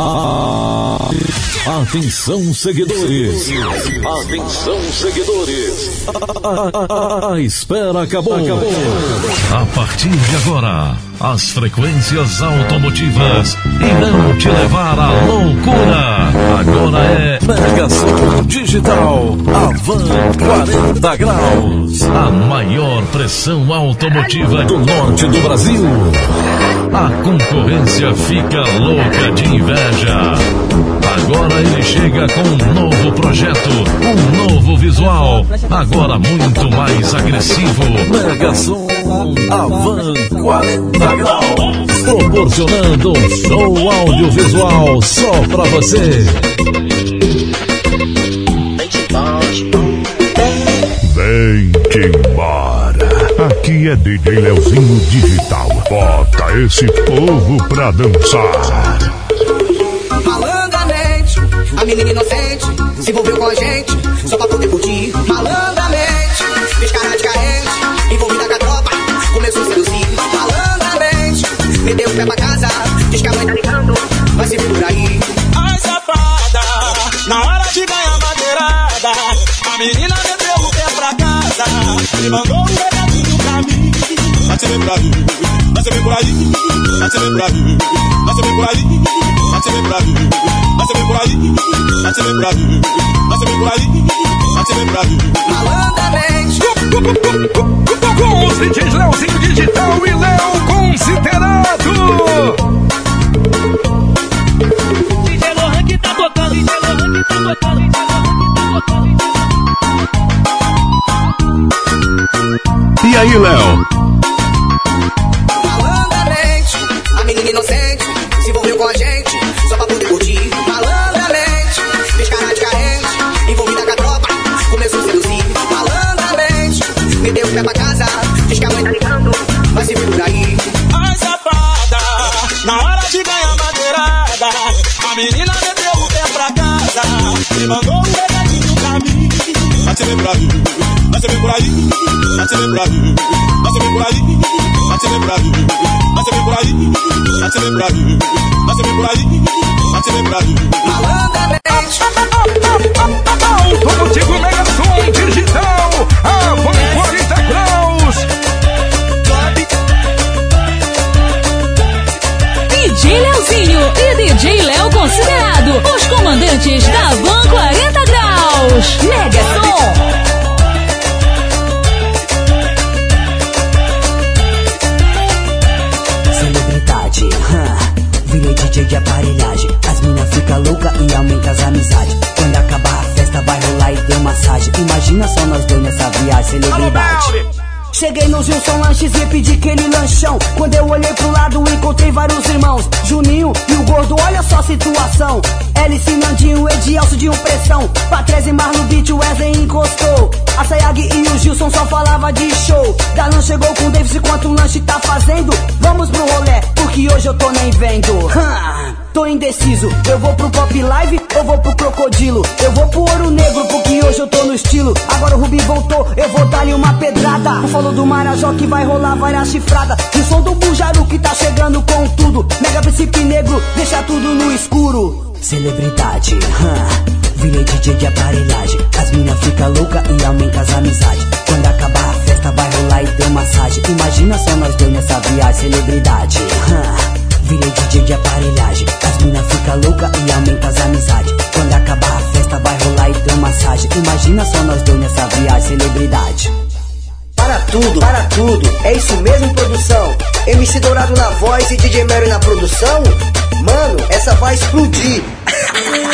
Ah, atenção, seguidores. Atenção, seguidores. A, a, a, espera acabou. acabou. A partir de agora, as frequências automotivas irão te levar à loucura. Agora é Som Digital Avan 40 graus. A maior pressão automotiva do norte do Brasil. A concorrência fica louca de inveja. Agora ele chega com um novo projeto, um novo visual, agora muito mais agressivo. Mega Som Avan 40 graus, proporcionando um show audiovisual só pra você. Vem embora. Aqui é DJ Leozinho Digital. Bota esse povo pra dançar. Malandramente, a menina inocente se envolveu com a gente só pra poder curtir. Malandramente, fez cara de carente, envolvida com a tropa, começou a seduzir. Malandramente, meteu o pé pra casa, diz que a mãe tá ligando, vai se ver por aí. Ai, safada, na hora de ganhar madeirada, a menina meteu o pé pra casa e mandou um mim. Vai se ver por aí, vai se ver por aí, vai se ver por aí, vai se ver por aí, vai se ver por aí, vai se ver por aí, vai se ver por aí, vai se ver por aí, vai se ver por aí. Malandramente, Com os DJs Leozinho Digital e Léo Considerado. DJ Lohan que tá tocando, DJ Lohan que tá tocando. E aí, Léo? casa. Ele mandou um recadinho pra mim. Ativei Brasil, ativei por aí, ativei Brasil, ativei por aí, ativei Brasil, ativei por aí, ativei Brasil, ativei por aí, ativei Brasil. Malandramente, tô contigo, Mega Som Digital, Avan 40 graus. DJ Leozinho e DJ Léo Considerado os comandantes da Van 40 Graus. Mega Som. celebridade. hã. Virei DJ de aparelhagem. As mina fica louca e aumenta as amizades. Quando acabar a festa, vai rolar e deu massagem. Imagina só nós dois nessa viagem, celebridade. Cheguei no Gilson Lanches e pedi aquele lanchão. Quando eu olhei pro lado, encontrei vários irmãos. Juninho e o gordo, olha só a situação. Hélice, Nandinho, Edielso de pressão. Patrese, Marlon Beat, Wesley encostou. A Sayag e o Gilson só falava de show. Dalan chegou com o Davis e quanto o lanche tá fazendo. Vamos pro rolê, porque hoje eu tô nem vendo. Hã, Tô indeciso, eu vou pro Pop Live ou vou pro Crocodilo? Eu vou pro Ouro Negro, porque hoje eu tô no estilo. Agora o Rubi voltou, eu vou dar-lhe uma pedrada. Falou do Marajó que vai rolar várias chifradas. E o som do Bujaru que tá chegando com tudo. Mega Príncipe Negro, deixa tudo no escuro. Celebridade, hã, virei DJ de aparelhagem. As mina fica louca e aumenta as amizades. Quando acabar a festa, vai rolar e deu massagem. Imagina só nós dois nessa viagem, celebridade. Virei DJ de aparelhagem. As mina fica louca e aumenta as amizades. Quando acabar a festa, vai rolar e deu massagem. Imagina só nós dois nessa viagem, celebridade. para tudo, para tudo, é isso mesmo, produção. MC Dourado na voz e DJ Mary na produção? Mano, essa vai explodir.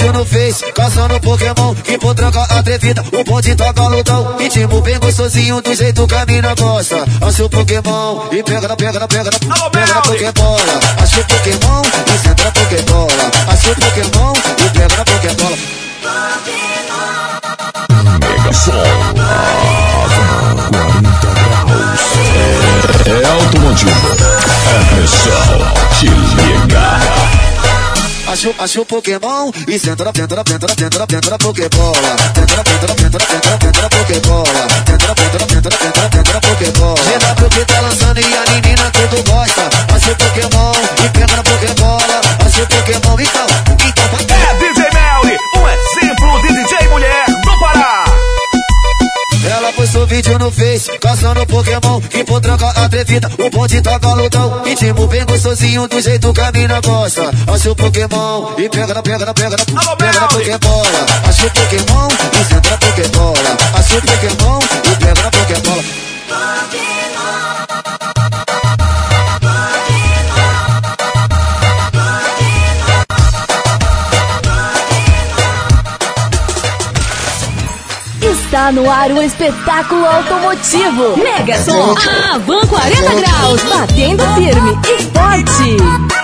vídeo no Face, caçando Pokémon Que por troca atrevida, o bonde toca lutão Ritmo bem gostosinho, do jeito que a mina gosta Acha o Pokémon e pega na, pega na, pega na Pega na Pokébola Acha o Pokémon e senta na Pokébola Acha o Pokémon e pega na Pokébola Mega. Avan 40 graus. É automotivo. É pressão. Te liga. Acho, acho Pokémon e senta na penta na penta na penta na penta na Pokébola. Tenta na penta na penta na penta na penta na Pokébola. Tenta na penta na penta na penta na penta na Pokébola. GW que tá lançando e a menina tudo gosta. Acho Pokémon e pega na Pokébola. Acho Pokémon então, então vai. É DJ Melly, um exemplo de DJ mulher. Ela postou vídeo no Face, caçando Pokémon Que por troca atrevida, o bonde toca lutão. Ritmo bem gostosinho, do jeito que a mina gosta. Acha o Pokémon e pega na, pega na, pega na Pega na Pokébola. Acha o Pokémon e senta na Pokébola. Acha o Pokémon e pega na Pokébola Está no ar o espetáculo automotivo. Mega Som. A Van 40 graus. Batendo firme e forte.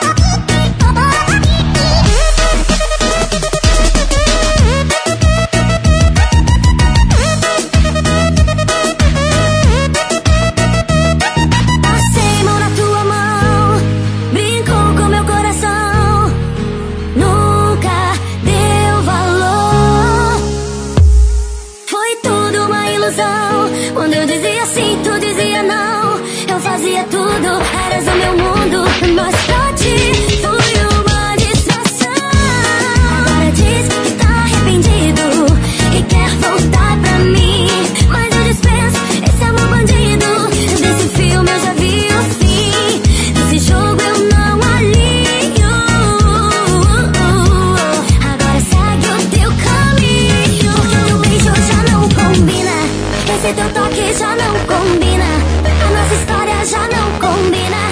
Toque já não combina. A nossa história já não combina.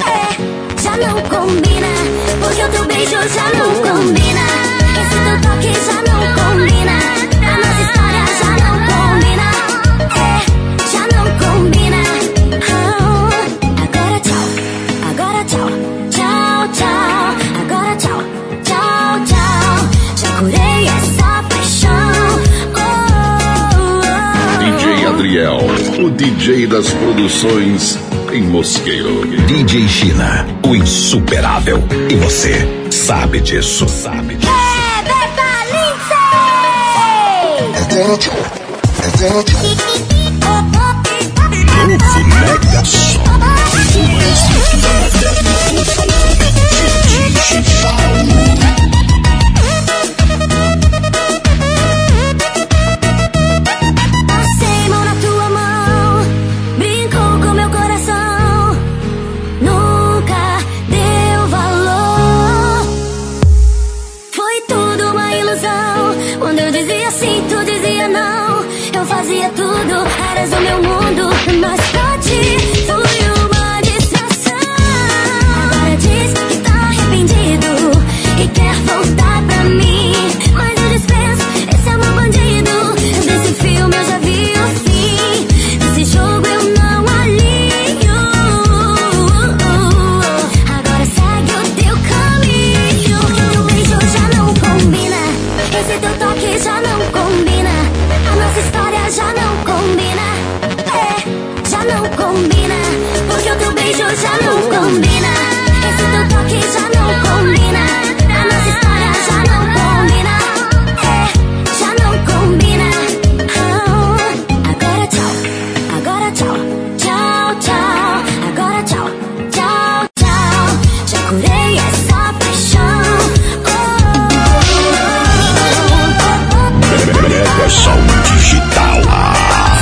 É, já não combina. Porque o teu beijo já não combina. Esse teu toque já não combina. A nossa DJ das produções em Mosqueiro. DJ China, o insuperável. E você sabe disso, sabe disso. É, Beta Novo Mega Som. Uma estrutura moderna totalmente digital.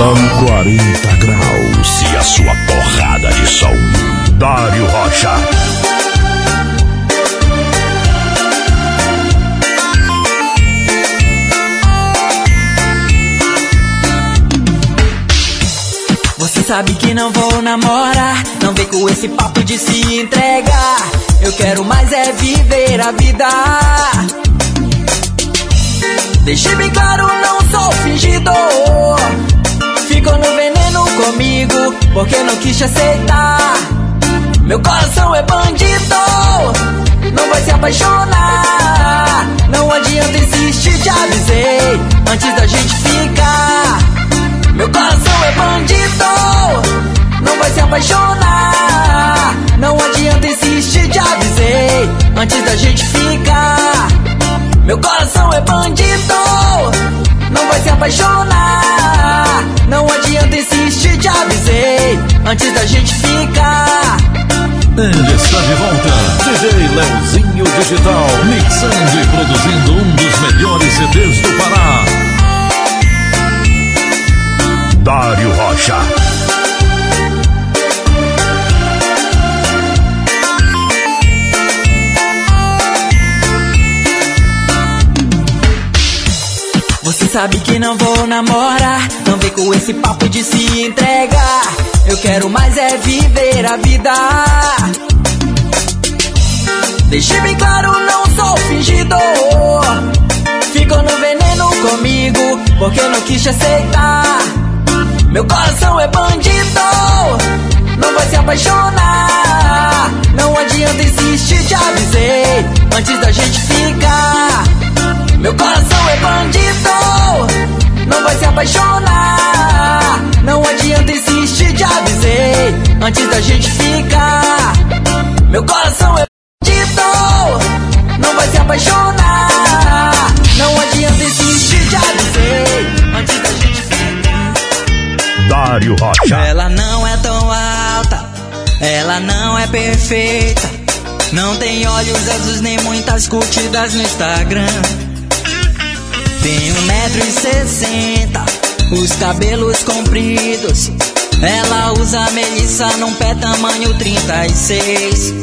Van 40 graus e a sua porrada de som. Dário Rocha. Você sabe que não vou namorar, não vem com esse papo de se entregar. Eu quero mais é viver a vida. Deixei bem claro, não sou fingidor. Ficou no veneno comigo, porque não quis te aceitar. Meu coração é bandido, não vai se apaixonar. Não adianta insistir, te avisei, antes da gente ficar. Meu coração é bandido, não vai se apaixonar. Não adianta insistir, te avisei, antes da gente ficar. Meu coração é bandido, não vai se apaixonar. Não adianta insistir, te avisei, antes da gente ficar. Ele está de volta. DJ Leozinho Digital, mixando e produzindo um dos melhores CDs do Pará. Dário Rocha. Sabe que não vou namorar, não vem com esse papo de se entregar. Eu quero mais é viver a vida. Deixei bem claro, não sou fingido. Ficou no veneno comigo, porque não quis te aceitar. Meu coração é bandido, não vai se apaixonar. Não adianta insistir, te avisei, antes da gente ficar. Meu coração é bandido, não vai se apaixonar. Não adianta insistir, te avisei, antes da gente ficar. Meu coração é bandido, não vai se apaixonar. Não adianta insistir, te avisei, antes da gente ficar. Dário Rocha. Ela não é tão alta, ela não é perfeita. Não tem olhos azuis nem muitas curtidas no Instagram. Tem um metro e sessenta, os cabelos compridos. Ela usa melissa num pé tamanho 36.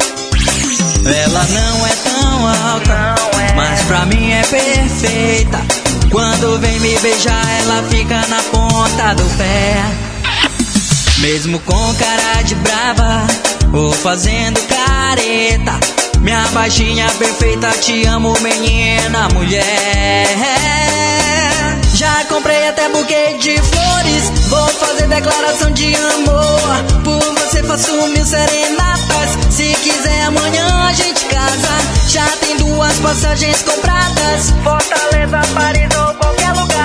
Ela não é tão alta, mas pra mim é perfeita. Quando vem me beijar, ela fica na ponta do pé. Mesmo com cara de brava, ou fazendo careta. Minha baixinha perfeita, te amo, menina, mulher. Já comprei até buquê de flores. Vou fazer declaração de amor. Por você faço mil serenatas. Se quiser, amanhã a gente casa. Já tem duas passagens compradas. Fortaleza, Paris ou qualquer lugar.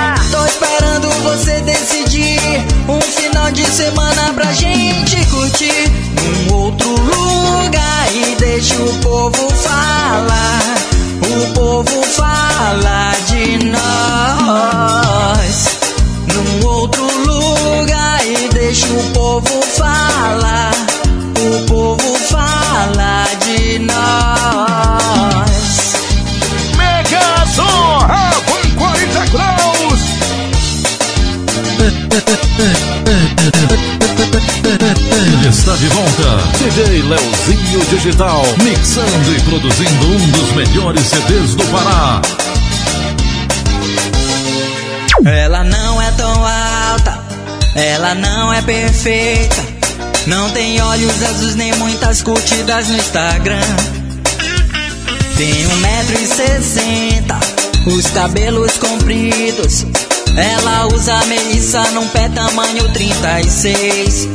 Esperando você decidir. Um final de semana pra gente curtir. Um outro lugar e deixa o povo falar. O povo fala de nós. Num outro lugar e deixa o povo falar. O povo fala de nós. Está de volta. DJ Leozinho Digital, mixando e produzindo um dos melhores CDs do Pará. Ela não é tão alta, ela não é perfeita. Não tem olhos azuis nem muitas curtidas no Instagram. Tem um metro e sessenta, os cabelos compridos. Ela usa melissa num pé tamanho 36.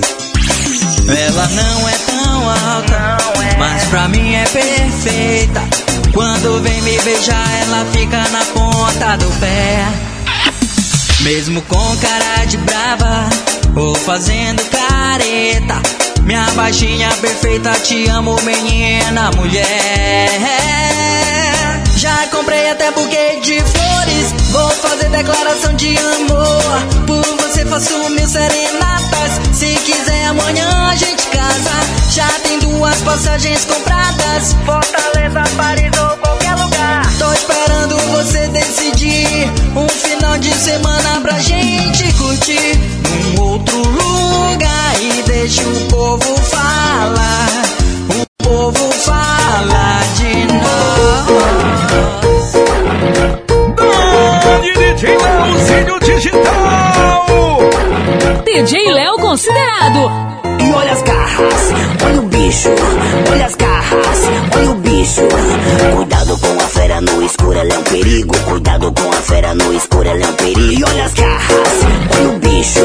Ela não é tão alta, mas pra mim é perfeita. Quando vem me beijar, ela fica na ponta do pé. Mesmo com cara de brava, ou fazendo careta. Minha baixinha perfeita, te amo, menina, mulher. Já comprei até buquê de declaração de amor. Por você faço mil serenatas. Se quiser, amanhã a gente casa. Já tem duas passagens compradas. Fortaleza, Paris ou qualquer lugar. Tô esperando você decidir. Um final de semana pra gente curtir. Um outro lugar e deixa o povo falar. O povo fala Digital. DJ Léo considerado. E olha as garras, olha o bicho, olha as garras, olha o bicho. Cuidado com a fera no escuro, ela é um perigo. Cuidado com a fera no escuro, ela é um perigo. E olha as garras, olha o bicho,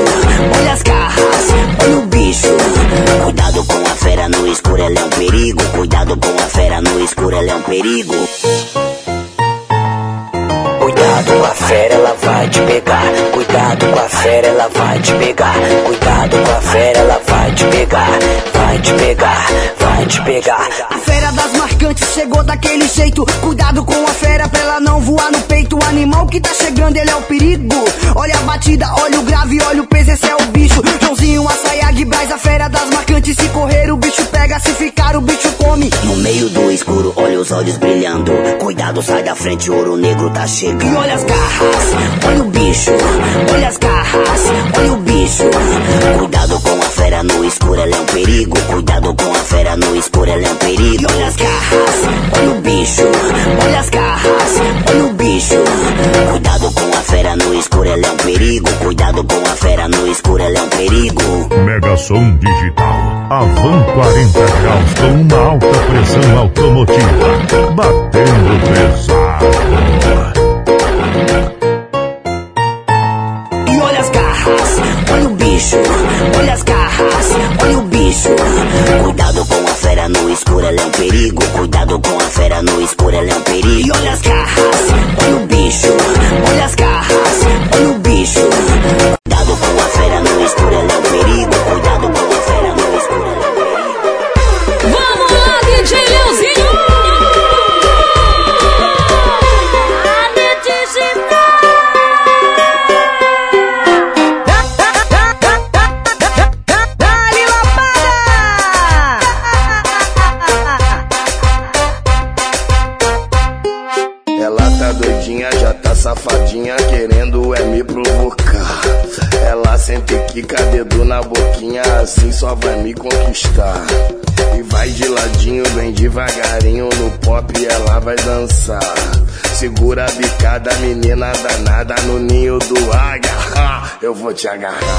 olha as garras, olha o bicho. Cuidado com a fera no escuro, ela é um perigo. Cuidado com a fera no escuro, ela é um perigo. Cuidado com a fera, ela vai te pegar. Cuidado com a fera, ela vai te pegar. Cuidado com a fera, ela vai te pegar. Vai te pegar, vai te pegar. A fera das marcante, chegou daquele jeito. Cuidado com a fera pra ela não voar no peito. O animal que tá chegando, ele é o perigo. Olha a batida, olha o grave, olha o peso, esse é o bicho. Joãozinho, açaiag, Braz, a fera das marcantes. Se correr, o bicho pega, se ficar, o bicho come. No meio do escuro, olha os olhos brilhando. Cuidado, sai da frente, ouro negro tá chegando. E olha as garras, olha o bicho, olha as garras, olha o bicho. Cuidado com a fera no escuro, ela é um perigo. Cuidado com a fera no escuro, ela é um perigo. E olha as garras, olha o bicho, olha as garras, olha o bicho. Cuidado com a fera no escuro, ela é um perigo. Cuidado com a fera no escuro, ela é um perigo. Mega Som Digital. A Van 40 graus com uma alta pressão automotiva. Batendo pesado. E olha as garras, olha o bicho, olha as garras, olha o bicho. Cuidado fera no escuro, ela é um perigo. Cuidado com a fera no escuro, ela é um perigo. E olha as garras, olha o bicho, olha as garras, olha o te agarrar,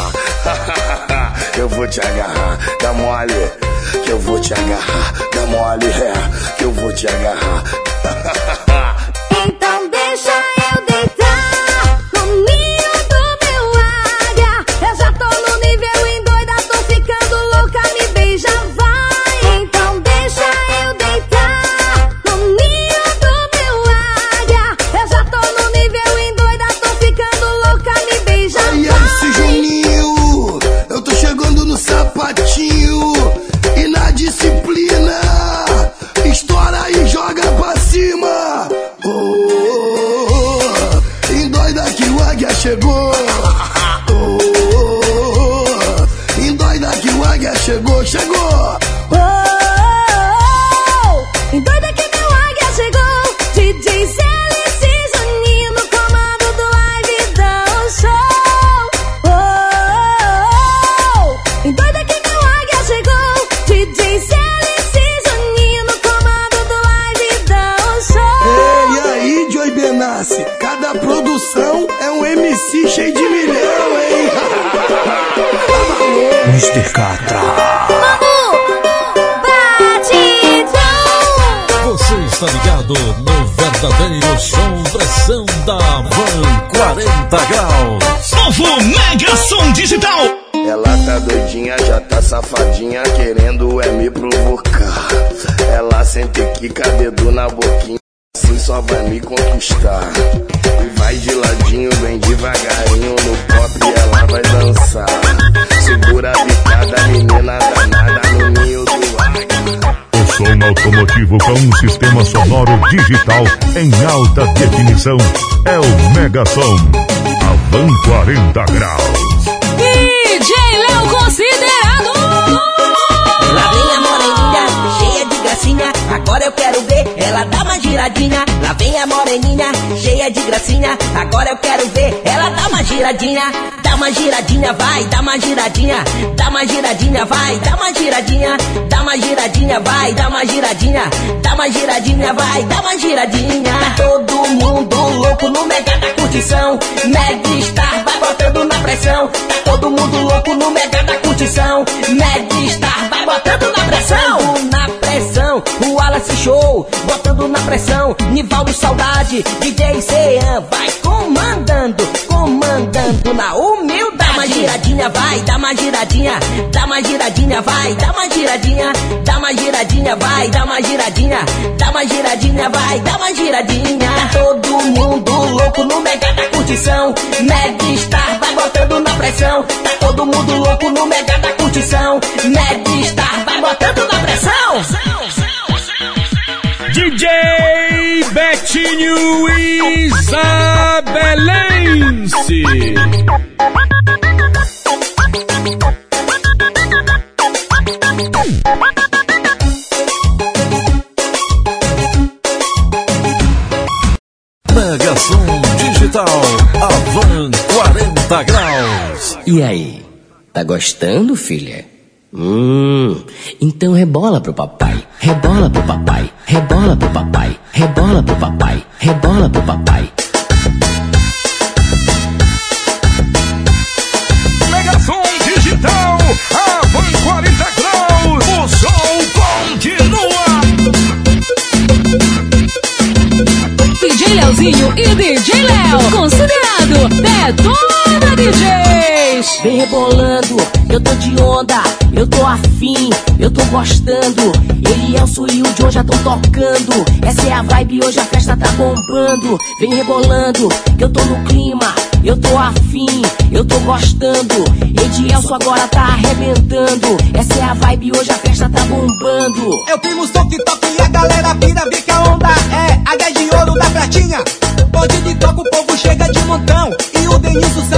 tá safadinha, querendo é me provocar. Ela sente quica, dedo na boquinha, assim só vai me conquistar. E vai de ladinho, bem devagarinho, no pop ela vai dançar. Segura a bicada, menina danada, no ninho do águia. O som automotivo com um sistema sonoro digital em alta definição é o Mega Som. A Van 40 graus. Agora eu quero ver ela dar uma giradinha. Lá vem a moreninha, cheia de gracinha. Agora eu quero ver ela dar uma giradinha. Dá uma giradinha, vai, dá uma giradinha. Dá uma giradinha, vai, dá uma giradinha. Dá uma giradinha, vai, dá uma giradinha. Dá uma giradinha, vai, dá uma giradinha. Tá todo mundo louco no mega da curtição. Mega Star vai botando na pressão. Tá todo mundo louco no mega da curtição. Mega Star vai botando na pressão. O Wallace Show, botando na pressão. Nivaldo Saudade, DJ Cean, vai comandando, comandando na humildade. Dá uma giradinha, vai, dá uma giradinha, dá uma giradinha, vai, dá uma giradinha, dá uma giradinha, vai, dá uma giradinha, dá uma giradinha, vai, dá uma giradinha. Tá todo mundo louco no mega da curtição. Mega Star vai botando na pressão. Tá todo mundo louco no mega da curtição. Mega Star vai botando na pressão. DJ Betinho Isabelense. Mega Som Digital Avan 40 graus. E aí, tá gostando, filha? Hum, então rebola pro papai, rebola pro papai, rebola pro papai, rebola pro papai, rebola pro papai. Mega Som Digital Avan 40 graus. O som continua. DJ Leozinho e DJ Léo. Considerado DJs. Vem rebolando, eu tô de onda, eu tô afim, eu tô gostando. Ele é o Sul e o John já tão tocando. Essa é a vibe, hoje a festa tá bombando. Vem rebolando, que eu tô no clima, eu tô afim, eu tô gostando. Edielso agora tá arrebentando. Essa é a vibe, hoje a festa tá bombando. Eu primo que toca e a galera pira, vê que a onda é a 10 de ouro da pratinha. Pode de toca, o povo chega de montão.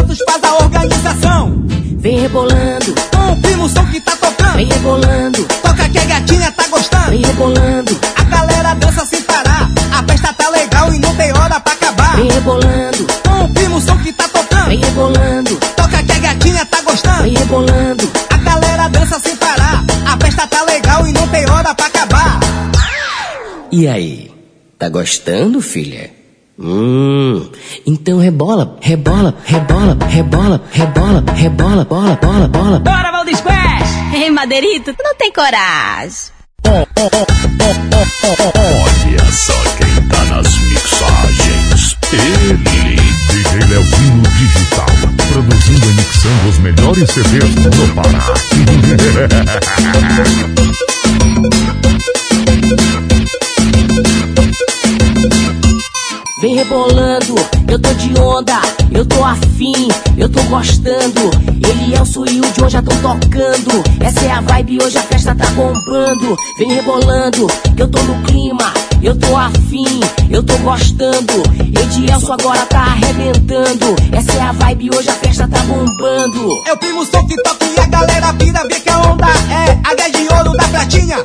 O Denilson Santos faz a organização. Vem rebolando, Com o primo som que tá tocando. vem rebolando, Toca que a gatinha tá gostando. vem rebolando, A galera dança sem parar. A festa tá legal e não tem hora pra acabar. vem rebolando, Com o primo som que tá tocando. vem rebolando, Toca que a gatinha tá gostando. vem rebolando. A galera dança sem parar. A festa tá legal e não tem hora pra acabar. E aí, tá gostando, filha? Hum, então rebola, rebola, rebola, rebola, rebola, rebola, bola, bola, bola. Bora, Valdir Splash! Ei, Madeirito, tu não tem coragem. Olha só quem tá nas mixagens. Ele. DJ Leozinho Digital, produzindo e mixando os melhores CDs no Pará. Vem rebolando, eu tô de onda, eu tô afim, eu tô gostando. Ele é o Sul e o John já tão tocando. Essa é a vibe, hoje a festa tá bombando. Vem rebolando, eu tô no clima, eu tô afim, eu tô gostando. Edielso agora tá arrebentando. Essa é a vibe, hoje a festa tá bombando. Eu primo som que toca e a galera pira, vê que a onda é a 10 de ouro da pratinha.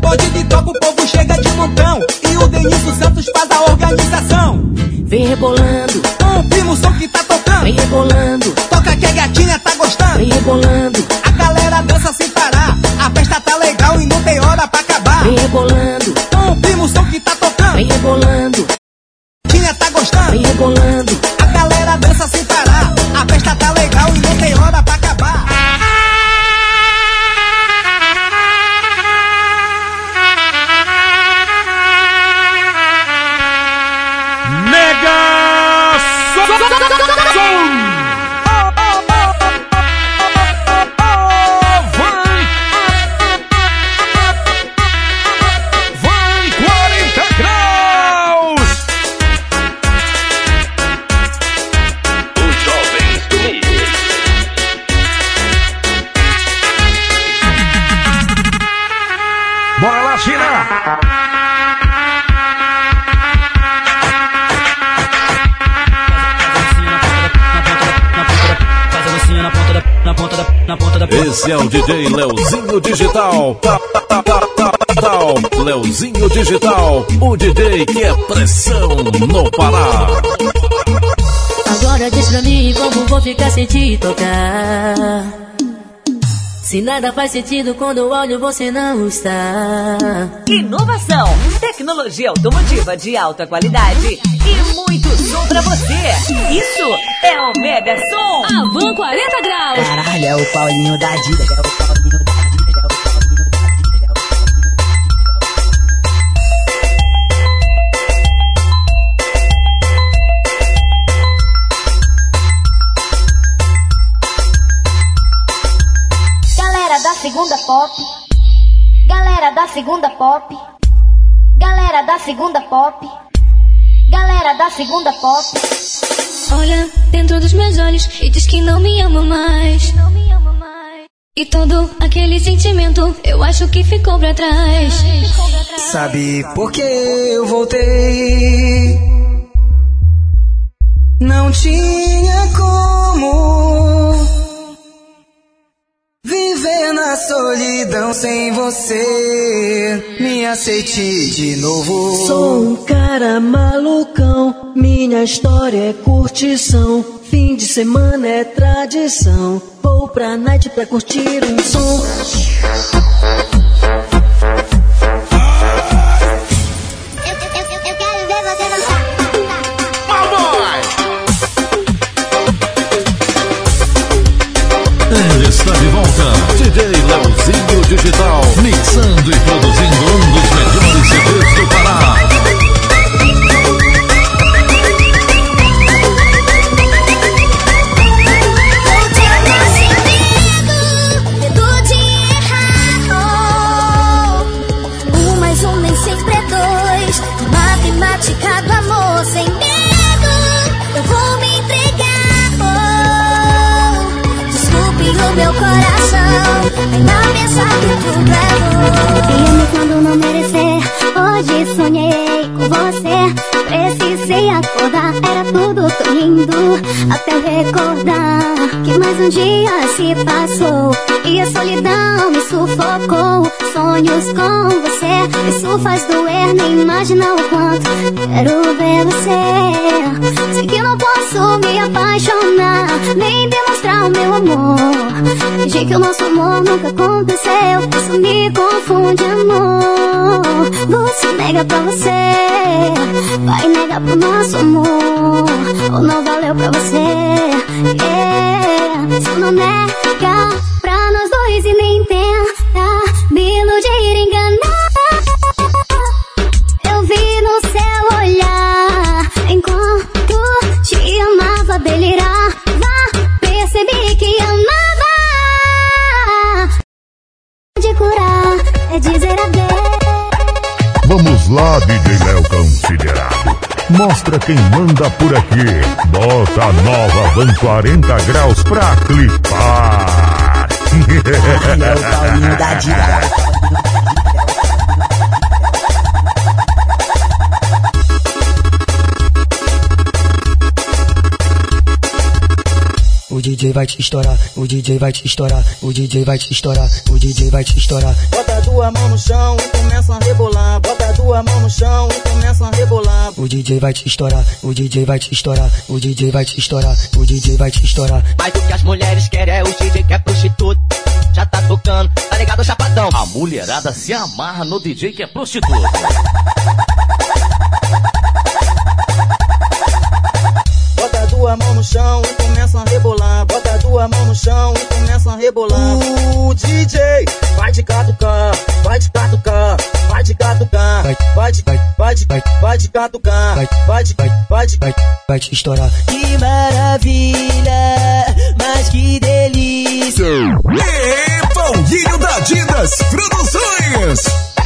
Pode de toca, o povo chega de montão. E o Denilson Santos faz a organização. Vem rebolando, Com o primo som que tá tocando. vem rebolando, Toca que a gatinha tá gostando. vem rebolando, A galera dança sem parar. A festa tá legal e não tem hora pra acabar. vem rebolando, vem rebolando, A gatinha tá gostando. vem rebolando. A galera dança sem DJ que é pressão no Pará. Agora diz pra mim como vou ficar sem te tocar. Se nada faz sentido quando eu olho você não está. Inovação, tecnologia automotiva de alta qualidade e muito som pra você. Isso é o Mega Som. Avan 40 graus. Caralho, é o Paulinho da Adidas, é o Paulinho da segunda pop. Galera da segunda pop. Galera da segunda pop. Galera da segunda pop. Olha dentro dos meus olhos e diz que não me ama mais. E todo aquele sentimento eu acho que ficou pra trás. Sabe por que eu voltei? Sem você. Me aceite de novo. Sou um cara malucão, minha história é curtição. Fim de semana é tradição. Vou pra night pra curtir um som. Digital. Mixando e produzindo se passou. E a solidão me sufocou. Sonhos com você, isso faz doer. Nem imagina o quanto quero ver você. Sei que não posso me apaixonar, nem demonstrar o meu amor. Fingir que o nosso amor nunca aconteceu. Isso me confunde, amor. Você nega pra você, vai negar pro nosso amor. Ou não valeu pra você, yeah. Nega pra nós dois e nem tenta me iludir, enganar. Eu vi no seu olhar enquanto te amava delirar. Percebi que amava. De curar é dizer adeus. Vamos lá, DJ Léo Considerado. Mostra quem manda por aqui. Bota a nova Van 40 graus pra clipar. É o Paulinho da Diva. DJ vai te estourar, o DJ vai te estourar, o DJ vai te estourar, o DJ vai te estourar. Bota a tua mão no chão e começa a rebolar. Bota a tua mão no chão e começa a rebolar. O DJ vai te estourar, o DJ vai te estourar, o DJ vai te estourar, o DJ vai te estourar. Mas o que as mulheres querem é o DJ que é prostituto. Já tá tocando, tá ligado, chapadão? A mulherada se amarra no DJ que é prostituto. Bota a tua mão no chão e começa a rebolar. Bota a tua mão no chão e começa a rebolar. O DJ vai te catucar, vai te catucar, vai te catucar, vai te, vai te, vai te catucar, vai te, vai te, vai, vai te estourar. Que maravilha, mas que delícia. E Paulinho da Adidas Produções.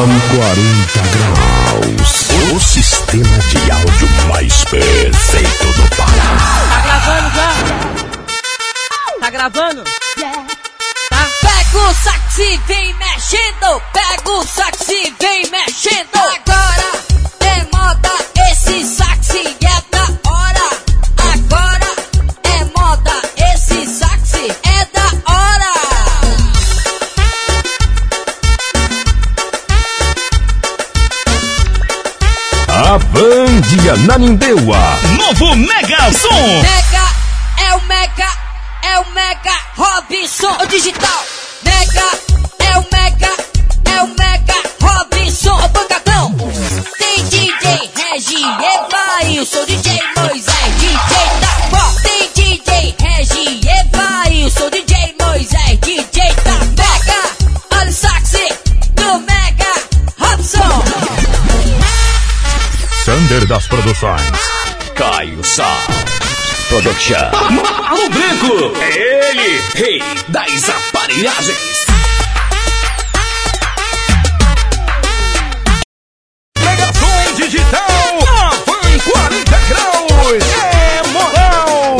Van 40 graus. O sistema de áudio mais perfeito do Pará. Tá gravando já? Tá gravando? Tá? Pega o sax e vem mexendo. Pega o sax e vem mexendo. Agora Ananindeua. Novo Mega Som. Mega é o Mega, é o Mega Robinson, o digital. Mega é o Mega, é o Mega Robinson, o pancadão. Tem DJ Regi, Eva, eu sou DJ Moisés, Sander das Produções. Caio Sá. Production. Alô Branco! É ele, rei das aparelhagens. Megaton Digital, Avan 40 graus, é moral!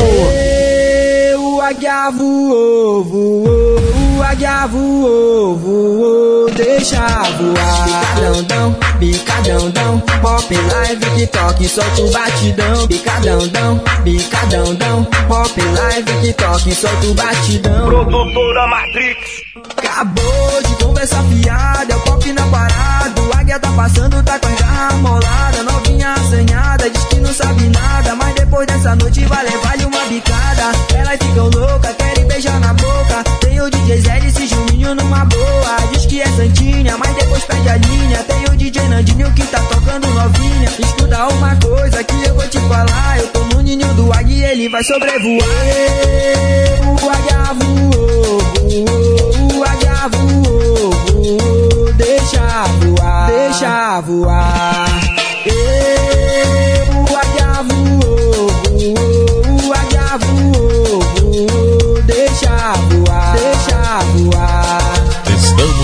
O águia voou, voou, o águia voou, voou, deixa voar. Bicadão, dão, bicadão, dão, pop live, TikTok, solta o batidão. Bicadão, dão, bicadão, dão, pop live, TikTok, solta o batidão. Produtora Matrix. Acabou de conversar fiada, é o pop na parada. O águia tá passando, tá com a garra molada. Novinha assanhada, diz que não sabe nada. Mas depois dessa noite vai levar-lhe uma bicada. Elas ficam loucas, na boca. Tem o DJ Zé e Juninho numa boa. Diz que é Santinha, mas depois pede a linha. Tem o DJ Nandinho que tá tocando novinha. Escuta uma coisa que eu vou te falar. Eu tô no ninho do águia e ele vai sobrevoar. O águia voou, o águia voou, voou. Deixa voar, deixa voar. Ê,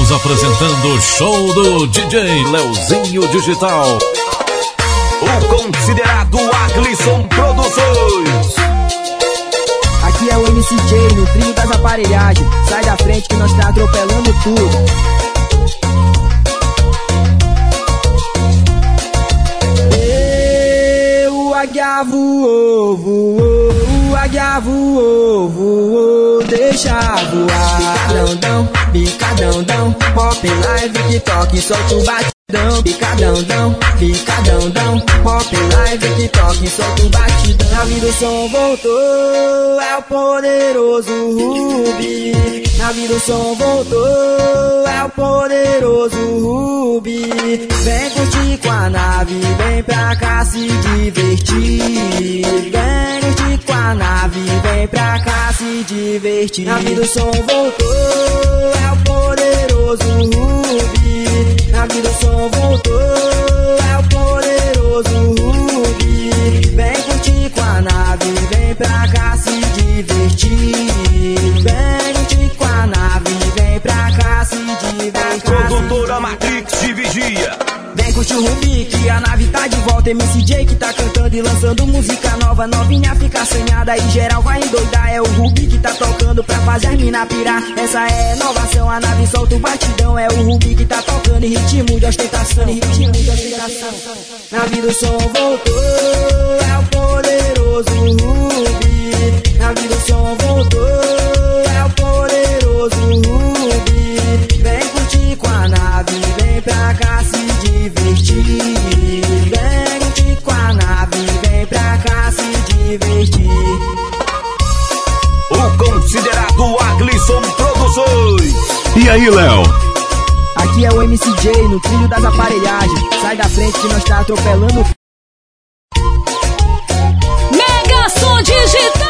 Estamos apresentando o show do DJ Leozinho Digital. O considerado Aglisson Produções. Aqui é o MCJ no trio das aparelhagens. Sai da frente que nós tá atropelando tudo. Águia voou, voou, o águia voou, voou, deixa voar. Bicadão, dão, bicadão, dão, pop live, TikTok, solta o batidão. Bicadão, dão, bicadão, dão, pop live, TikTok, solta o batidão. Na vida o som voltou, é o poderoso Rubi. Na vida o som voltou, é o poderoso Rubi. Vem curtir com a nave, vem pra cá se divertir. Vem curtir com a nave, se divertir. Na vida o som voltou, é o poderoso Rubi. Na vida o som voltou, é o poderoso Rubi. Vem curtir com a nave, vem pra cá se divertir. Vem curtir com a nave, vem pra cá se divertir. Produtora Matrix de Vigia. Curtir o Rubi, que a nave tá de volta. MCJ que tá cantando e lançando música nova. Novinha fica assanhada e geral vai endoidar. É o Rubi que tá tocando pra fazer as mina pirar. Essa é inovação, a nave solta o batidão. É o Rubi que tá tocando ritmo de ostentação. Ritmo de ostentação. Na vida o som voltou, é o poderoso Rubi. Na vida o som voltou, E aí, Léo? Aqui é o MCJ no trilho das aparelhagens. Sai da frente que nós tá atropelando. Mega Som Digital!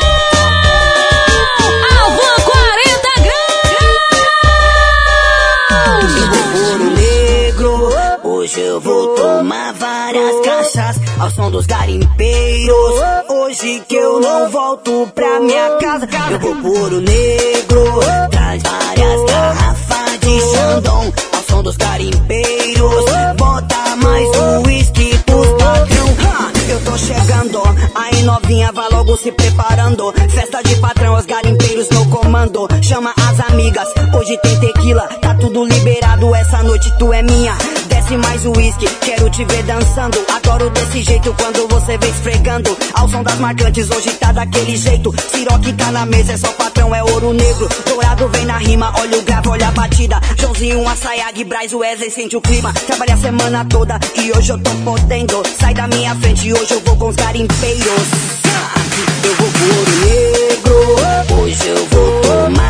Avan 40 Eu vou negro, hoje eu vou tomar várias caixas ao som dos garimpeiros. Hoje que eu não volto pra minha casa, eu vou por o negro, traz várias garrafas de ao som dos garimpeiros. Bota mais uísque pros patrão. Eu tô chegando, aí novinha vai logo se preparando. Festa de patrão, os garimpeiros no comando. Chama as amigas, hoje tem tequila, tudo liberado. Essa noite tu é minha. Desce mais uísque, quero te ver dançando. Adoro desse jeito quando você vem esfregando. Ao som das marcantes, hoje tá daquele jeito. Siroque tá na mesa, é só patrão, é ouro negro. Dourado vem na rima, olha o grave, olha a batida. Joãozinho, açaiag, Braz, Wesley, sente o clima. Trabalha a semana toda e hoje eu tô podendo. Sai da minha frente, hoje eu vou com os garimpeiros. Eu vou por ouro negro, hoje eu vou tomar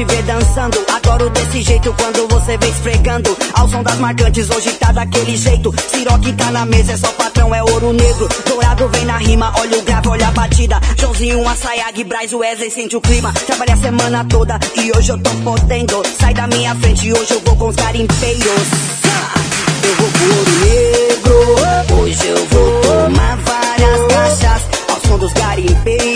te ver dançando. Adoro desse jeito quando você vem esfregando. Ao som das marcantes, hoje tá daquele jeito. Siroque tá na mesa, é só patrão, é ouro negro. Dourado vem na rima, olha o grave, olha a batida. Joãozinho, Assayag, Braz, Wesley, sente o clima. Trabalhei a semana toda e hoje eu tô podendo. Sai da minha frente, hoje eu vou com os garimpeiros. Eu vou por ouro negro, hoje eu vou tomar várias caixas ao som dos garimpeiros.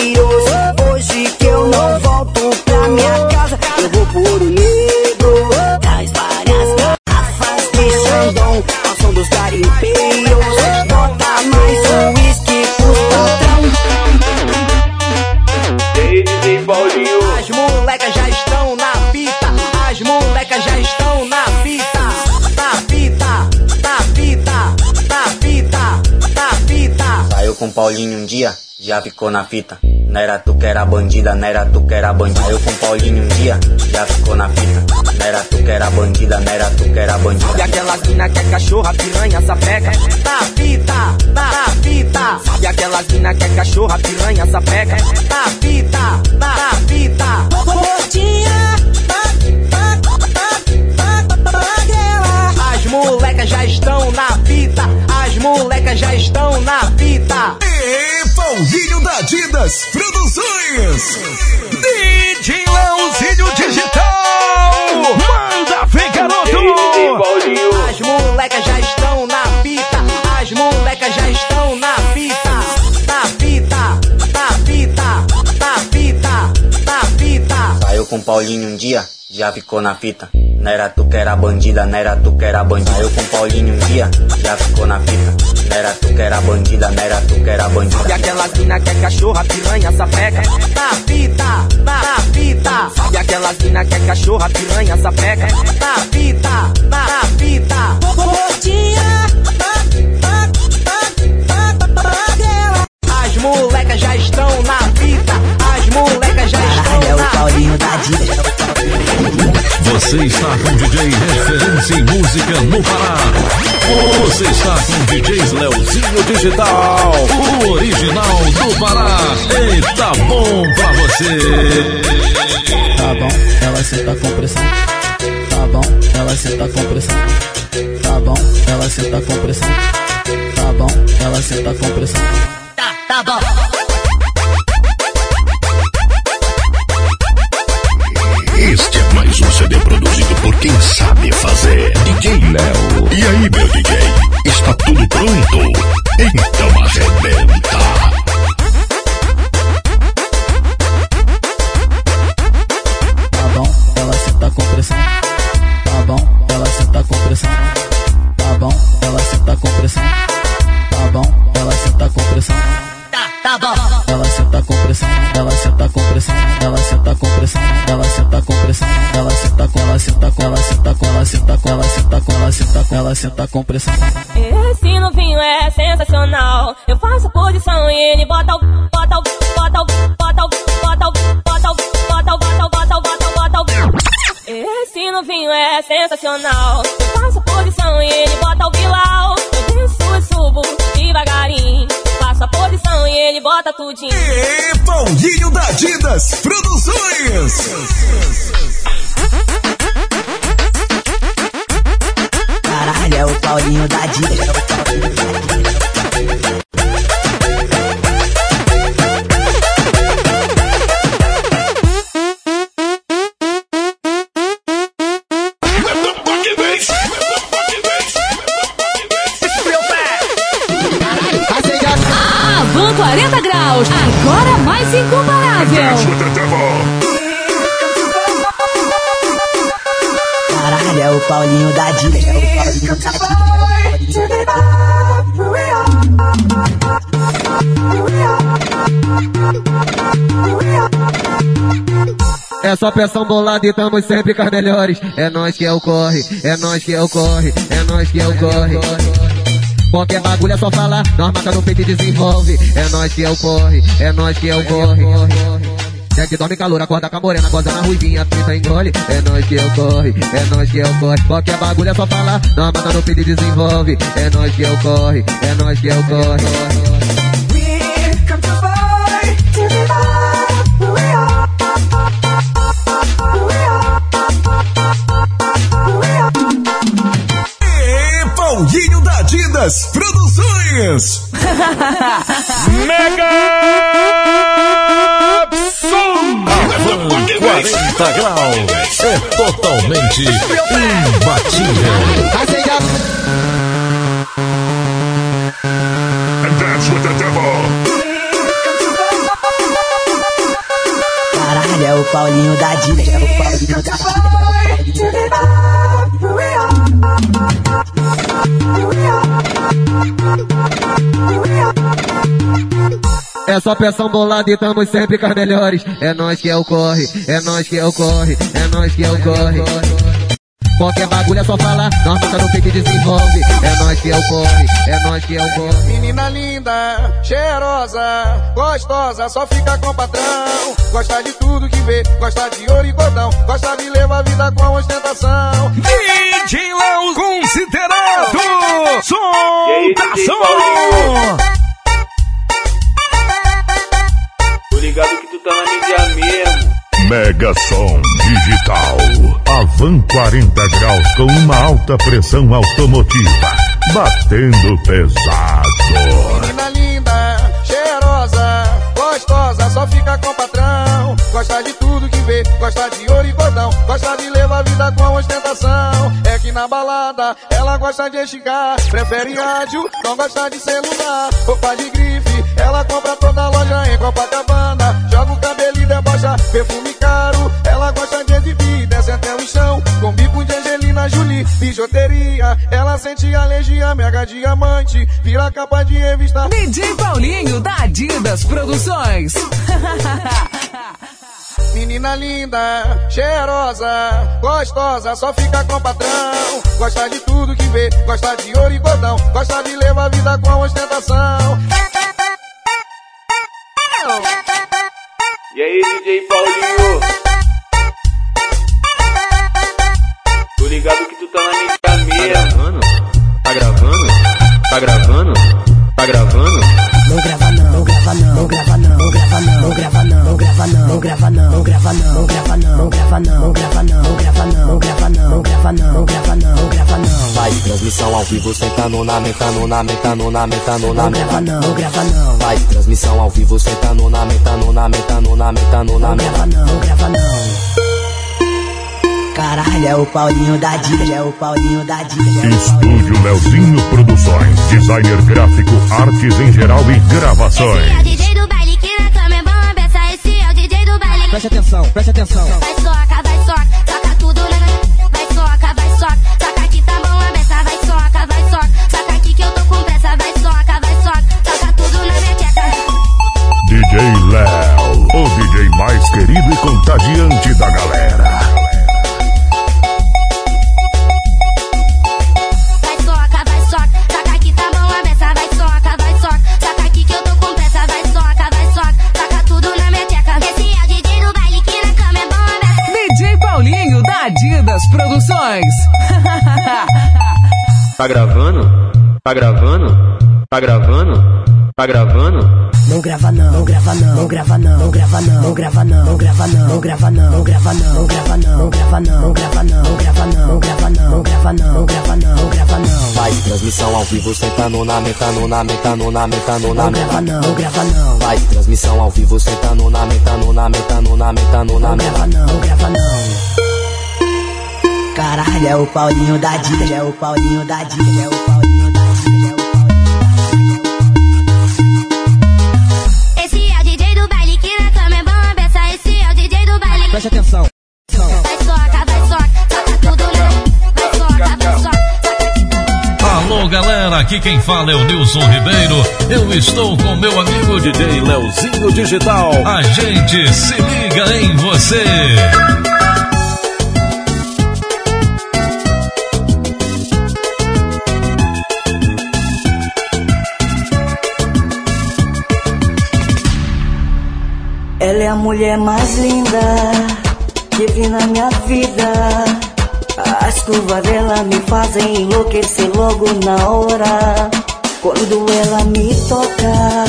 Já ficou na fita. Não era tu que era bandida, não era tu que era bandida. Saiu com Paulinho um dia, já ficou na fita. Não era tu que era bandida, não era tu que era bandida. E aquela mina que é cachorra, piranha, sapeca, na fita, na fita. Sabe aquela mina que é cachorra, piranha, sapeca, com Paulinho um dia, já ficou na fita. Não era tu que era bandida, não era tu que era bandida. Saiu com Paulinho um dia, já ficou na fita. Não era tu que era bandida, não era tu que era bandida. E aquela mina que é cachorra, piranha, sapeca, na fita, na fita. Sabe aquela mina que é cachorra, piranha, sapeca, na fita, na fita. Gordinha, as molecas já estão na fita, Paulinho da Adidas. Você está com DJ referência em música no Pará. Você está com DJs Leozinho Digital, o original do Pará. Eita bom pra você. Tá bom, ela senta com pressão. Tá bom, ela senta com pressão. Tá bom, ela senta com pressão. Tá bom, ela senta com pressão. Tá, tá bom. Quem sabe fazer. DJ Léo. E aí, meu DJ? Está tudo pronto? Então arrebenta. Com, ela senta com pressão. Esse novinho é sensacional. Eu faço posição e ele bota o, bota o, bota o, bota o, bota o, bota o, bota o, bota o, bota o, bota o, bota o. Esse novinho é sensacional. Eu faço posição e ele bota o bilau. Eu desço e subo devagarinho. Faço a posição e ele bota tudinho. E Paulinho da Adidas Produções. é o Paulinho da Dica. Ah, van 40 graus, agora mais incomparável. O Paulinho da Dida, é o Paulinho da É só pressão bolada e tamo sempre com as melhores. É nós que é o corre, é nós que é o corre, é nós que é o corre. Qualquer bagulho é só falar, nós mata no peito e desenvolve. É nós que é o corre, é nós que é o corre. É Sete dorme calor, acorda com a morena, goza na ruivinha, pinta engole. É nós que é eu corre, é nós que é eu corre. Qualquer bagulho é só falar, não mata no feed e desenvolve. É nós que eu corre, é nós que eu corre. come da Dida's Produções. Mega! Som! 40 graus. É totalmente imbatível. Dance with the devil. Caralho, é o Paulinho da Dida, é o Paulinho da É só pressão bolada e tamo sempre com as melhores. É nós que é o corre, é nós que é o corre, é nós que é o corre. Qualquer bagulho é só falar, nós mata no peito e desenvolve. É nós que é o corre, é nós que é o corre. Menina linda, cheirosa, gostosa, só fica com o patrão. Gosta de tudo que vê, gosta de ouro e cordão, gosta de levar a vida com ostentação. DJ Léo considerado! Solta ligado que tu tá na mídia mesmo. Mega Som Digital. A Van 40 graus com uma alta pressão automotiva. Batendo pesado. Menina linda, gostosa, só fica com o patrão. Gosta de tudo que vê, gosta de ouro e cordão, gosta de levar a vida com ostentação. É que na balada ela gosta de esticar, prefere rádio, não gosta de celular. Roupa de grife, ela compra toda loja em Copacabana. Joga o cabelo e debocha, perfume caro. Ela gosta de exibir, desce até o chão, com bico de Angelina Jolie. Bijuteria, ela sente alergia, mega diamante, vira capa de revista. DJ Paulinho da Adidas Produções. Menina linda, cheirosa, gostosa, só fica com patrão. Gosta de tudo que vê, gosta de ouro e cordão, gosta de levar a vida com ostentação. E aí, DJ Paulinho? Tô ligado que tu tá na mídia mesmo. Tá gravando? Tá gravando? Tá gravando? Não grava grava não, não grava não, não grava não, não grava não, não grava não, não grava não, não grava não, não grava não, não grava não, não grava não, não grava não, não grava não. Vai, transmissão ao vivo, sentando na metano, na metano, na metano, na Não grava não, não grava não. Vai, transmissão ao vivo, sentando na metano, na metano, na metano, na Não grava não, não grava não. Caralho, é o Paulinho da Dida, é o Paulinho da é o Estúdio Leozinho Produções. Designer gráfico, artes em geral e gravações. Preste atenção, preste atenção. Tá gravando? Não grava não, não grava não, não grava não, não grava não, não grava não, não grava não, não grava não, não grava não, não grava não, não grava não, não grava não, não grava não, não grava não, não grava não, não grava não, não grava não. Vai, transmissão ao vivo, sentando na metano, na metano, na metano, na Não grava não, não grava não. Vai, transmissão ao vivo, sentando na metano, na metano, na metano, na Não grava não, não grava não. Caralho, é o Paulinho da Dida, é o Paulinho da Dida, é o Paulinho preste atenção. Vai soca, vai soca, soca tudo né? Vai soca, vai soca. Alô galera, aqui quem fala é o Nilson Ribeiro. Eu estou com meu amigo DJ Leozinho Digital. A gente se liga em você. Ela é a mulher mais linda que vi na minha vida. As curvas dela me fazem enlouquecer logo na hora. Quando ela me toca,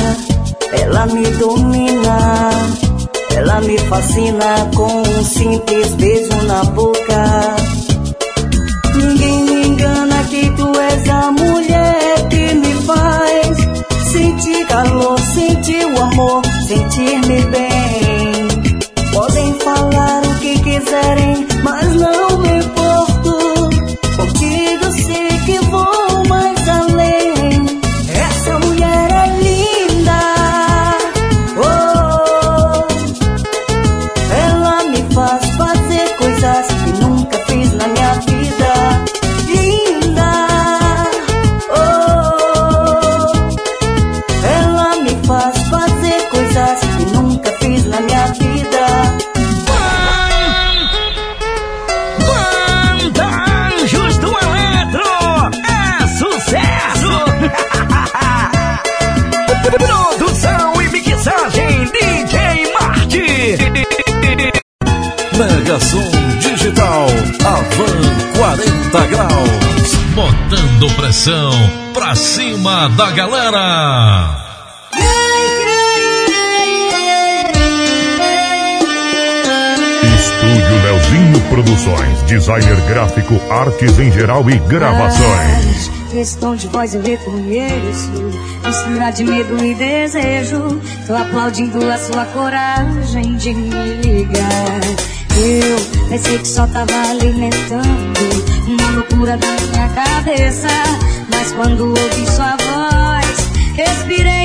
ela me domina. Ela me fascina com um simples beijo na boca. Ninguém me engana que tu és a mulher que me faz sentir calor, sentir o amor, sentir-me bem. Mas não me pressão pra cima da galera. Estúdio Leozinho Produções, designer gráfico, artes em geral e gravações. Esse tom de voz eu reconheço Mistura de medo e desejo Tô aplaudindo a sua coragem de me ligar Eu pensei que só tava alimentando Uma loucura da minha cabeça Mas quando ouvi sua voz Respirei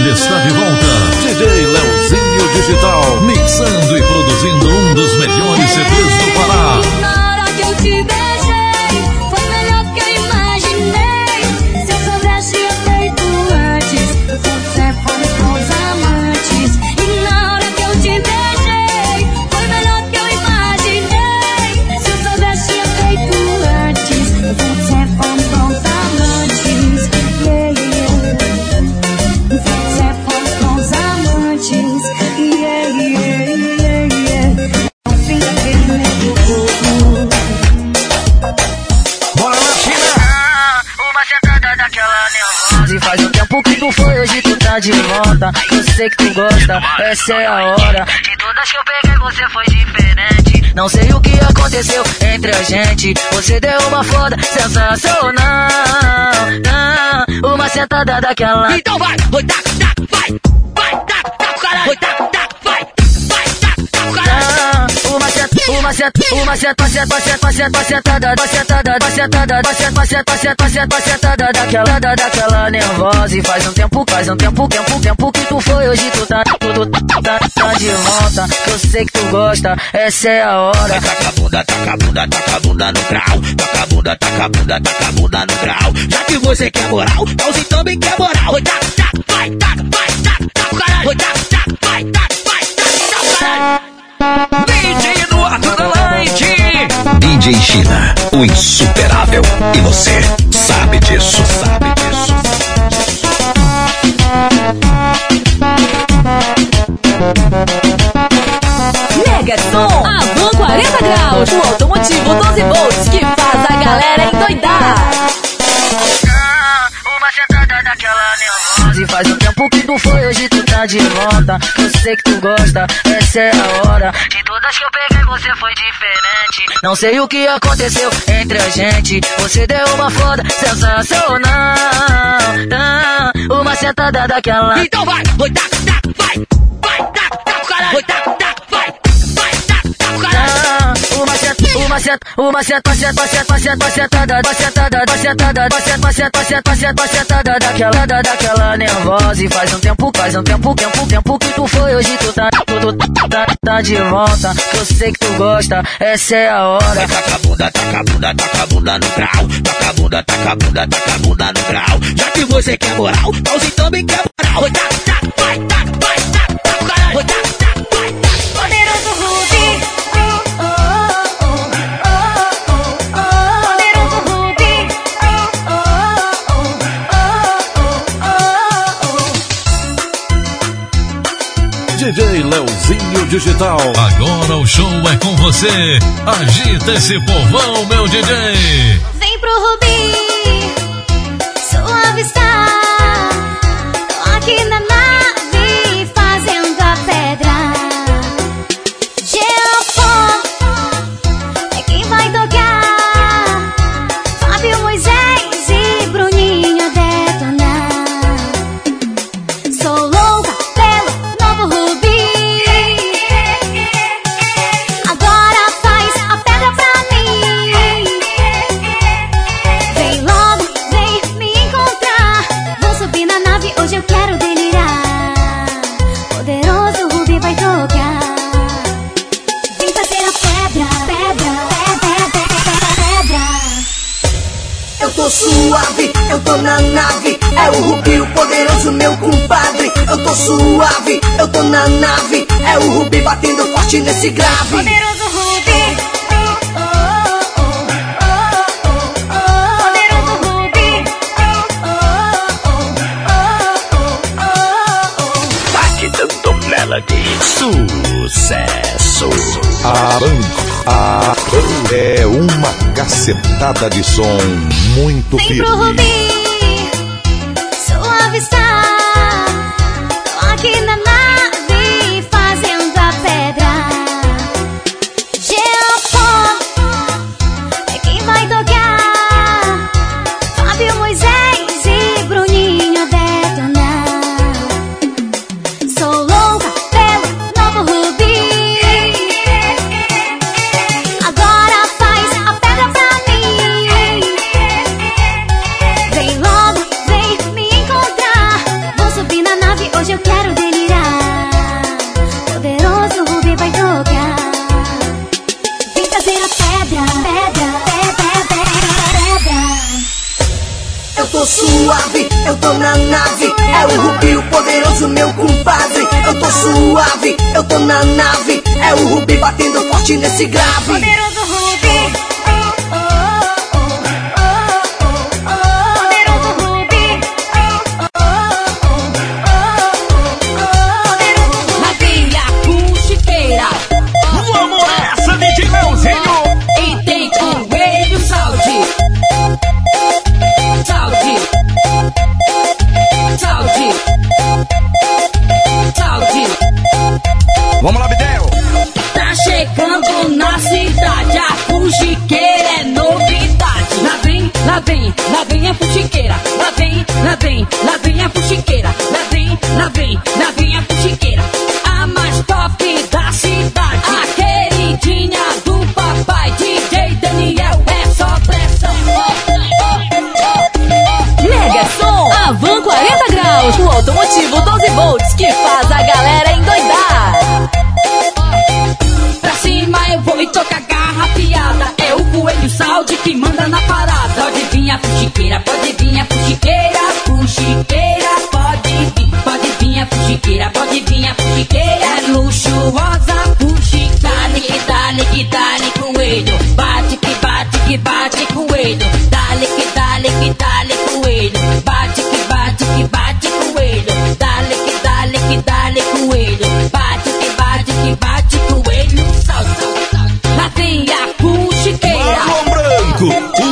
Ele está de volta, DJ Leozinho Digital, mixando e produzindo um dos melhores CDs do Pará. Na hora que eu te beijei, sei que tu gosta, essa é a hora De todas que eu peguei você foi diferente Não sei o que aconteceu entre a gente Você deu uma foda sensacional ah, Uma sentada daquela Então vai, oi, taca, taca, vai Vai, taca, taca, caralho Oi, taca, uma seta, uma seta, seta, seta, seta, setada, setada, setada, seta, seta, seta, seta, setada, daquela, da, daquela nervosa. E faz um tempo, faz um tempo, tempo, tempo que tu foi hoje tu tá, tu, tu tá, tá, tá de volta. Eu sei que tu gosta, essa é a hora. Taca a bunda, taca a bunda, taca a bunda no grau, taca a bunda, taca a bunda, taca a bunda no grau. Já que você quer moral, Tauzinho também quer é moral. Oi, taca, taca, vai, taca, vai, taca, taca, caralho. Oi, taca, taca, vai, taca, vai, taca, taca, caralho. DJ Light! DJ China, o insuperável. E você sabe disso, sabe disso. Mega Som, a Van 40 graus, o automotivo 12 volts que faz a galera endoidar. Uma sentada daquela nervosa. E faz um tempo que tu foi, hoje tu tá de volta. Que eu sei que tu gosta, essa é a hora. De todas que eu peguei, você foi diferente. Não sei o que aconteceu entre a gente. Você deu uma foda sensacional. Tá, Uma sentada daquela. Então vai, oi, tac, tac, vai, vai, tac, tac, caralho, oi, tac, tac, uma seta, uma seta, seta, seta, seta, setada, setada, setada, seta, seta, seta, seta, setada daquela, da- daquela nervosa. E faz um tempo, faz um tempo, tempo, tempo que tu foi, hoje tu tá, tu, tu, tá, tá de volta. Eu sei que tu gosta, essa é a hora. Taca a bunda, taca a bunda, taca a bunda no grau. Taca a bunda, taca a bunda, taca a bunda no grau. Já que você quer moral, Pauzinho também quer moral. Oi, tac, tac, vai, tac, vai, tac, tac, caralho. Oi, tac, Digital. Agora o show é com você. Agita esse povão, meu DJ. Vem pro Rubi, suave, eu tô na nave. É o Rubi, o poderoso meu compadre. Eu tô suave, eu tô na nave. É o Rubi batendo forte nesse grave. Poderoso Rubi. Oh, oh, oh, oh, oh, oh. Oh, oh, oh, oh, oh. Melody. Sucesso. A a Ban é uma cacetada de som muito firme.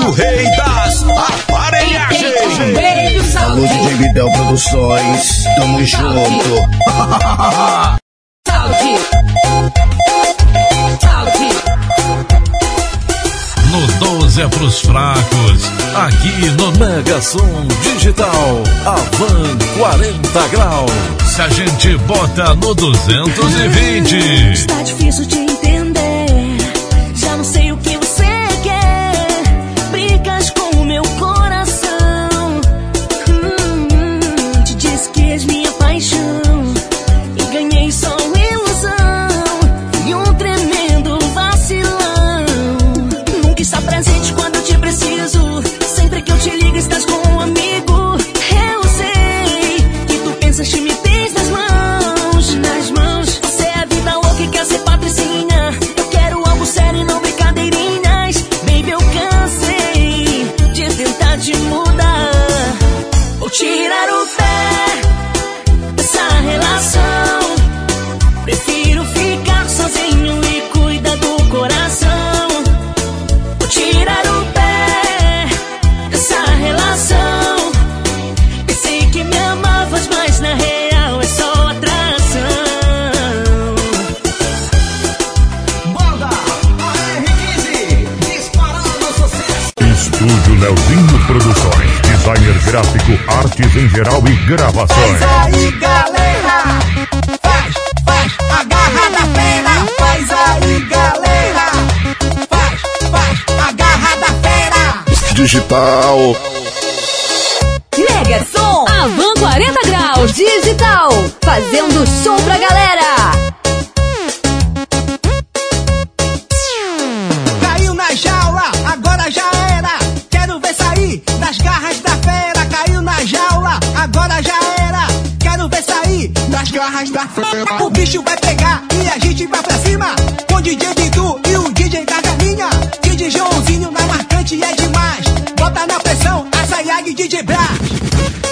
O rei das aparelhagens. Alô, DJ Vidal Produções, tamo junto. Saúde! Saúde! No 12 é pros fracos. Aqui no Mega Som Digital. A Van 40 graus. Se a gente bota no 220. Está difícil de artes em geral e gravações. aí, galera. Faz, faz, a garra da fera. Faz aí, galera. Faz, faz, a garra da fera. Digital. Mega Som, a Van 40 Graus Digital, fazendo show pra galera. A Sayag DJ Brás.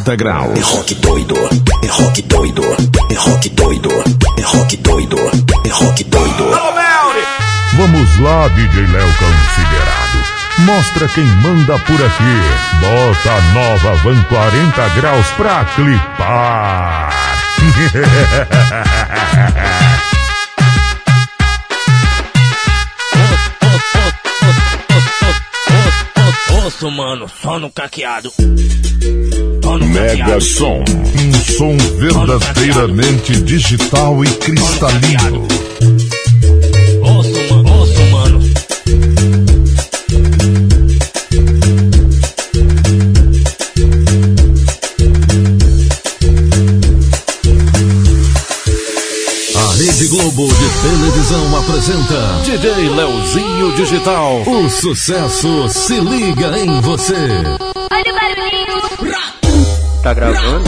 90 graus. É rock doido, é rock doido, é rock doido, é rock doido, é rock doido. Vamos lá, DJ Léo Considerado. Mostra quem manda por aqui. Bota a nova Van 40 graus pra clipar. osso, mano, só no caqueado. Mega Som. Um som verdadeiramente digital e cristalino. A Rede Globo de televisão apresenta DJ Leozinho Digital. O sucesso se liga em você. Tá gravando?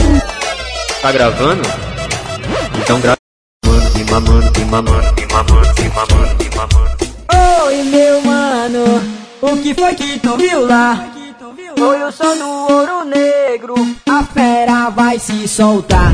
Tá gravando? Então grava. Mano, me mamando, me mamando, me mamando, me mamando, me mamando. Oi, meu mano, o que foi que tu viu lá? Foi o som do ouro negro, a fera vai se soltar.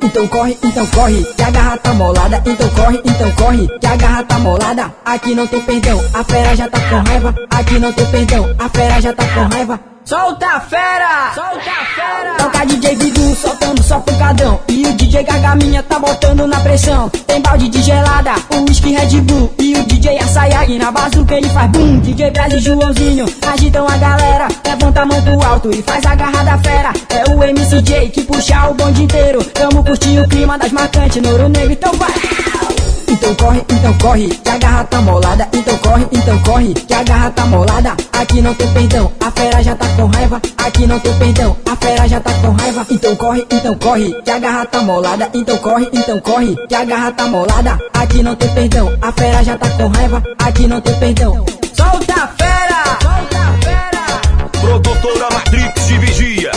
Então corre, então corre, que a garra tá molada. Então corre, então corre, que a garra tá molada. Aqui não tem perdão, a fera já tá com raiva. Aqui não tem perdão, a fera já tá com raiva. Solta a fera! Solta a fera! Toca DJ Bidu soltando só pancadão. E o DJ Gargaminha tá botando na pressão. Tem balde de gelada, o whisky Red Bull. E o DJ Açaiag na bazuca ele faz boom. DJ Brasil e Joãozinho agitam a galera. Levanta a mão pro alto e faz a garra da fera. É o MCJ que puxa o bonde inteiro. Tamo curtindo o clima das marcantes no Ouro Negro, então vai! então corre, então corre, que a garra tá molada. Então corre, então corre, que a garra tá molada. Aqui não tem perdão, a fera já tá com raiva. Aqui não tem perdão, a fera já tá com raiva. Então corre, então corre, que a garra tá molada. Então corre, então corre, que a garra tá molada. Aqui não tem perdão, a fera já tá com raiva. Aqui não tem perdão. Solta a fera! Solta a fera! Produtora Matrix de Vigia.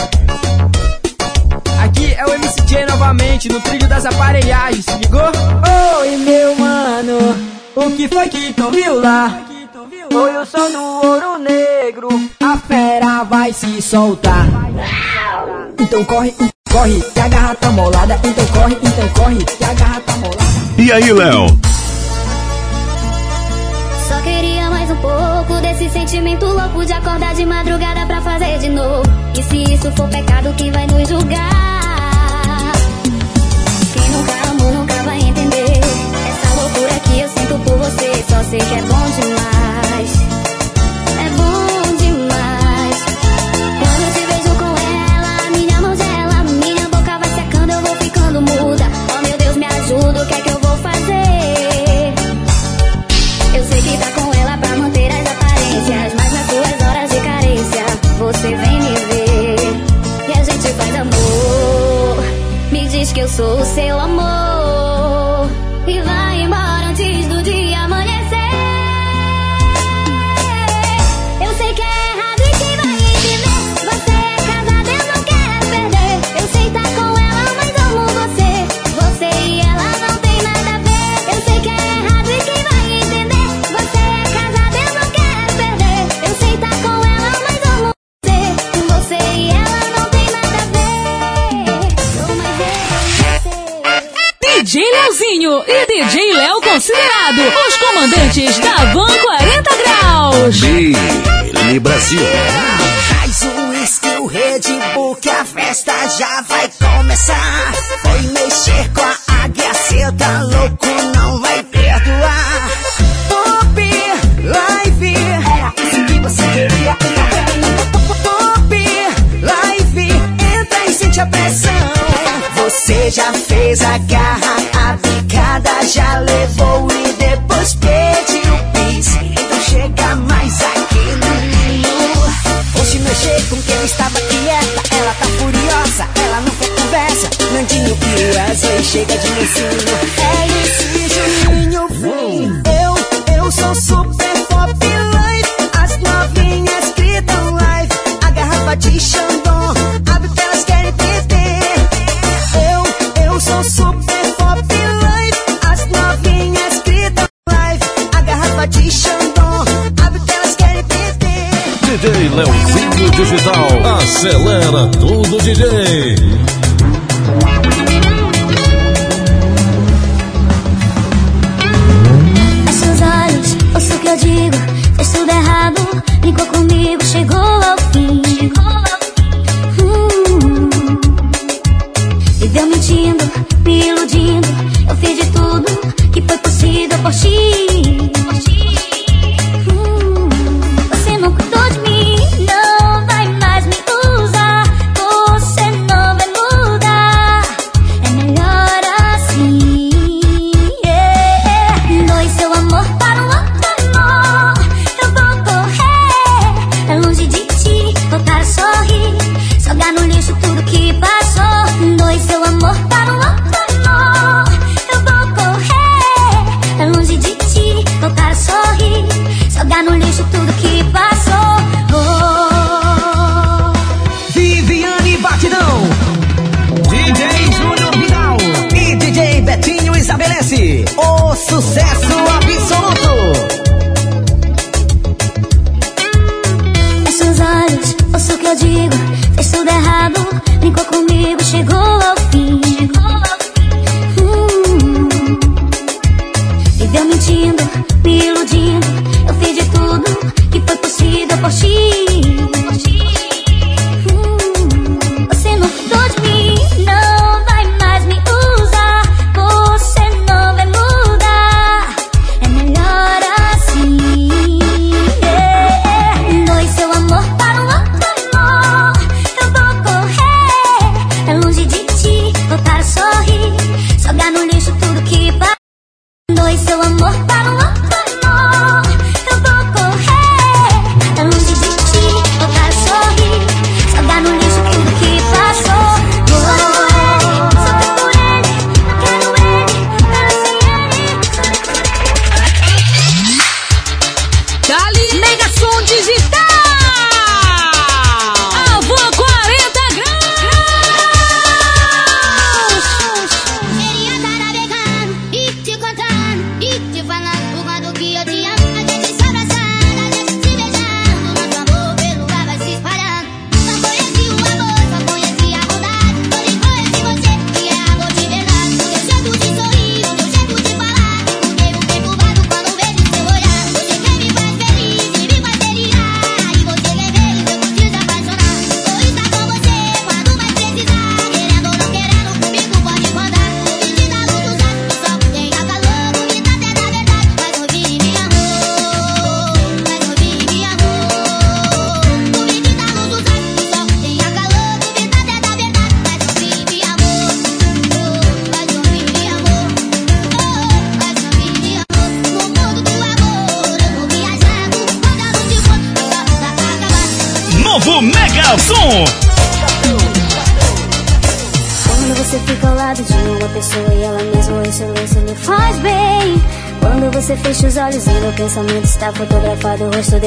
É o MCJ novamente, no trilho das aparelhagens, se ligou? Oi, meu mano, o que foi que tu viu lá? Foi o som do ouro negro, a fera vai se soltar. Então corre, corre, que a garra tá molada. Então corre, então corre, que a garra tá molada. E aí, Léo? Só queria mais um pouco desse sentimento louco de acordar de madrugada pra fazer de novo. E se isso for pecado, quem vai nos julgar? Você, só sei que é bom demais. É bom demais. Quando eu te vejo com ela, minha mão gela, minha boca vai secando, eu vou ficando muda. Oh meu Deus, me ajuda, o que é que eu vou fazer? Eu sei que tá com ela pra manter as aparências, mas nas suas horas de carência, você vem me ver e a gente faz amor. Me diz que eu sou o seu amor DJ Leozinho e DJ Léo Considerado, os comandantes da Van 40 Graus. Billy Brasil. Traz o uísque, o Red Bull, que a festa já vai começar. Foi mexer com a águia, cê tá louco, não vai perdoar. Pop Live, era isso que você queria. Pop Live, entra e sente a pressão. Você já fez a Acelera tudo, DJ. Viveu mentindo, me iludindo. Eu fiz de tudo que foi possível por ti.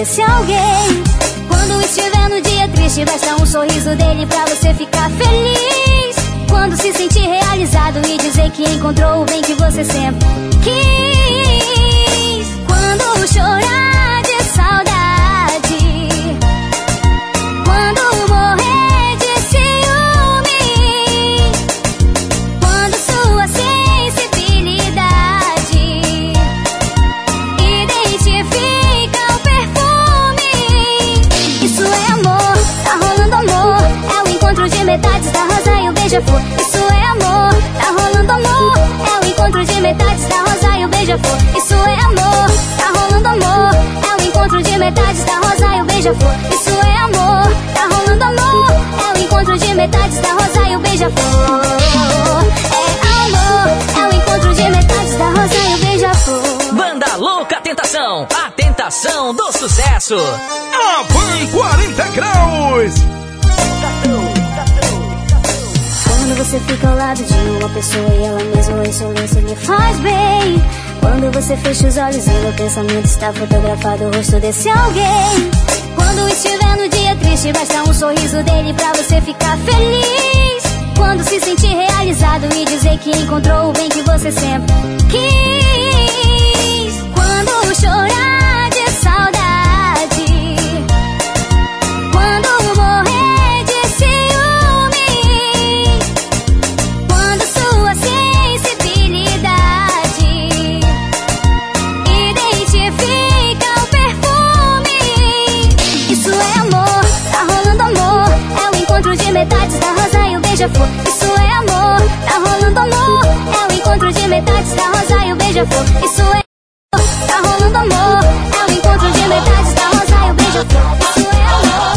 Fotografado o sucesso. Avan 40 graus. Quando você fica ao lado de uma pessoa e ela mesmo em silêncio lhe faz bem. Quando você fecha os olhos e meu pensamento está fotografado o rosto desse alguém. Quando estiver no dia triste, basta um sorriso dele pra você ficar feliz. Quando se sentir realizado e dizer que encontrou o bem que você sempre quis. Quando chorar Isso é amor, tá rolando amor. É o encontro de metades da rosa e o beija-flor. Isso é amor, tá rolando amor. É o encontro de metades da rosa e o beija-flor. Isso é amor.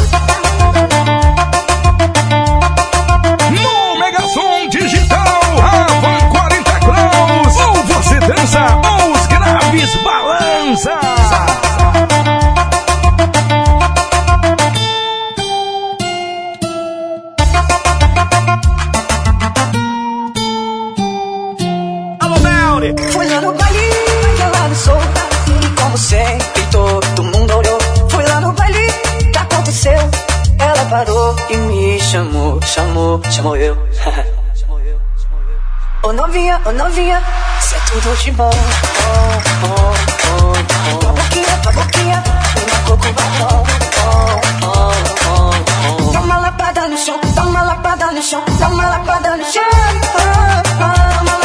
No Mega Som Digital, Avan 40 graus. Ou você dança, ou os graves balança. Parou e me chamou, chamou, chamou eu. Ô novinha, ô novinha, isso é tudo de bom. Oh, oh, oh, oh. Tua boquinha, tua boquinha, minha coco babão. Oh, oh, oh, oh. Dá uma lapada no chão, dá uma lapada no chão, dá uma lapada no chão. Oh, oh, dá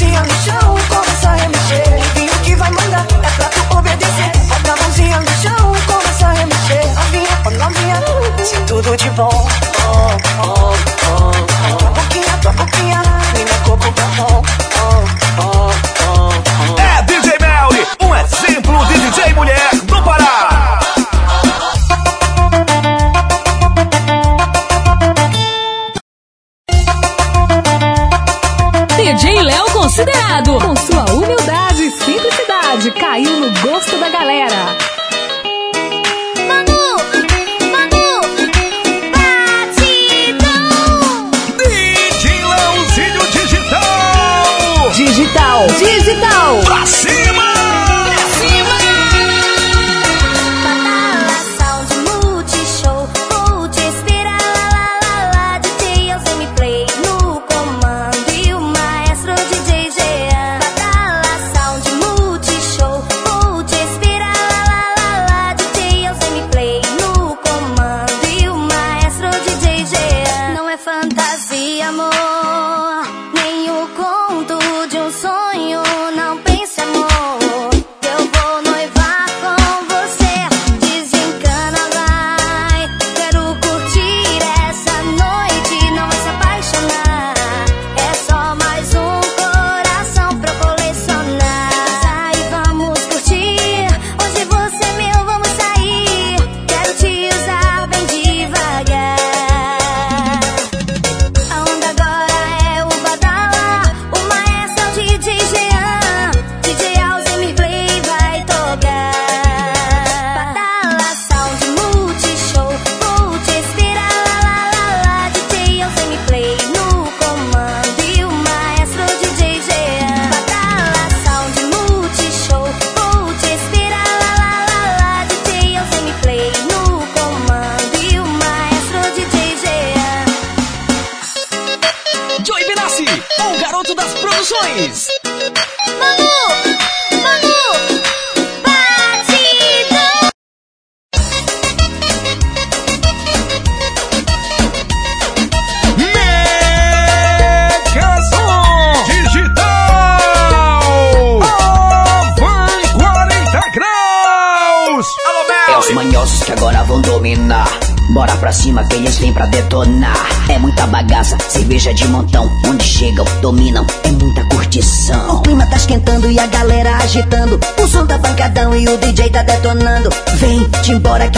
mãozinha no chão, começa a remexer. Livinho que vai mandar, é pra tu obedecer. Bota a mãozinha no chão, começa a remexer. Novinha, oh novinha, é tudo de bom. Oh, oh,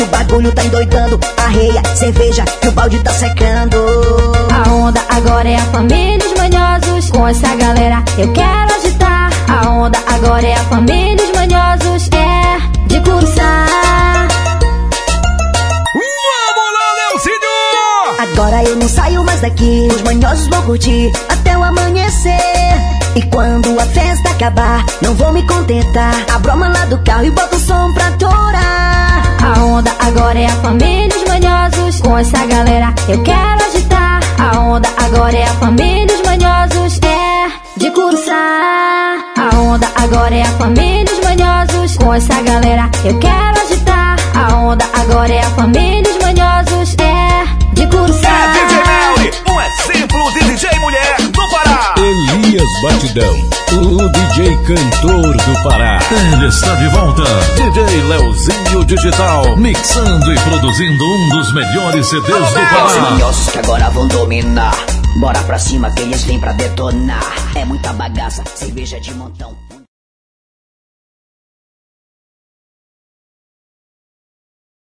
que o bagulho tá endoidando. Arreia, cerveja que o balde tá secando. A onda agora é a família dos manhosos. Com essa galera eu quero agitar. A onda agora é a família dos manhosos. É de cursar. Agora eu não saio mais daqui. Os manhosos vão curtir até o amanhecer. E quando a festa acabar, não vou me contentar. Abro a mala do carro e boto o som pra torar. A onda agora é a família dos manhosos. Com essa galera eu quero agitar. A onda agora é a família dos manhosos. É de cursar. A onda agora é a família dos manhosos. Com essa galera eu quero agitar. A onda agora é a família dos manhosos. É de cursar. Elias Batidão, o DJ cantor do Pará. Ele está de volta. DJ Leozinho Digital, mixando e produzindo um dos melhores CDs do É os Pará. manhosos que agora vão dominar. Bora pra cima que eles vêm pra detonar. É muita bagaça, cerveja de montão.